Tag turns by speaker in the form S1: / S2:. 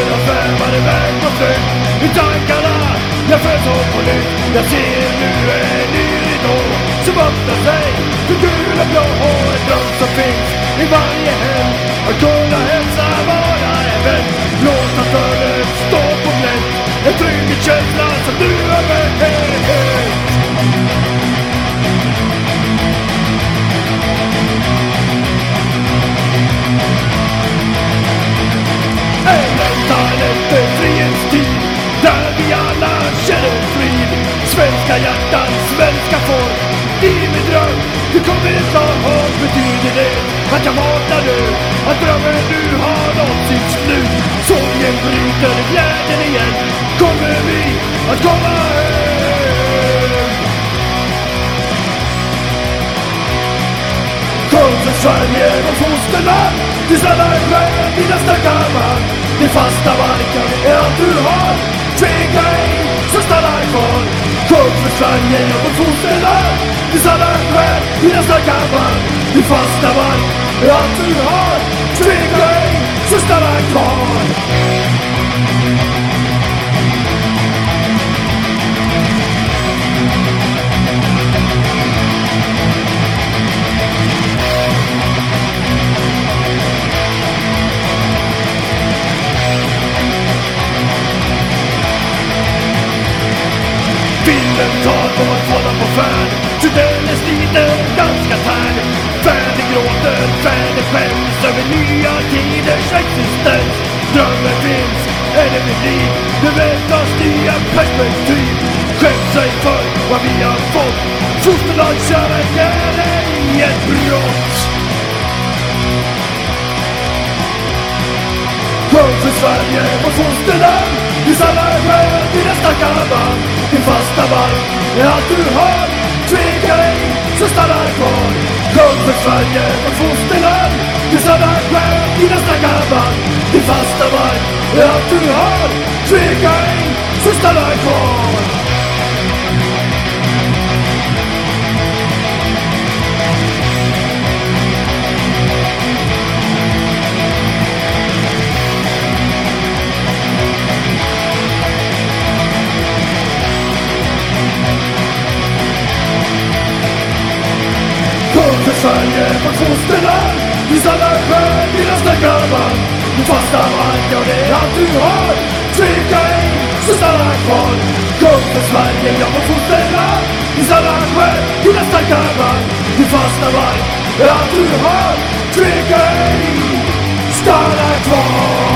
S1: Kroppen jag svävar iväg på flykt I tankarna jag föds om på nytt. Jag ser nu en ny ridå som öppnar sig. För gul och blå och en dröm som finns i varje hem. Att kunna hälsa vara en vän. Låta fölen stå på glänt En trygghetskänsla Svenska hjärtan, svenska folk. I min dröm, du kommer snart Vad betyder det att jag vaknar nu? Att drömmen nu har nått sitt slut? Sorgen bryter glädjen igen. Kommer vi att komma hem? Kom för Sverige, vårt fosterland. Du stannar själv i nästa man. Din fasta marken är allt du har. Tveka ej, så stanna kvar. Sjung för Sverige, vårt fosterland Tills alla själ själv i nästa kammare Din fasta mark i allt du har. Tveka ej, så stanna kvar. Vinden tar vår hålla på färd. Till den är sliten, ganska tärd. Färdig gråter, färdig skäms över nya tiders existens. Drömmen finns, är det mitt liv? Det väntas nya perspektiv. Skäms ej för vad vi har fått. Fosterlandskärleken är ett brott. Sjung för Sverige, vårt fosterland samma alla dina starka band Din fasta mark är allt du har. Tveka ej, så stanna kvar. Sjung för Sverige, vårt fosterland. Du alla skön dina starka band. Din fasta mark är allt du har. Tveka ej, så stanna kvar. vår fosterland Vi stannar kvar dina starka gammal Din fasta mark, ja det är allt du har. Tveka ej, så stanna kvar. Kung för Sverige, ja vår fosterland Vi stannar kvar dina starka gammal Du fasta mark är allt du har. Tveka ej, stanna kvar.